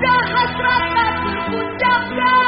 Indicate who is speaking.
Speaker 1: Udah hasrat tak ucapkan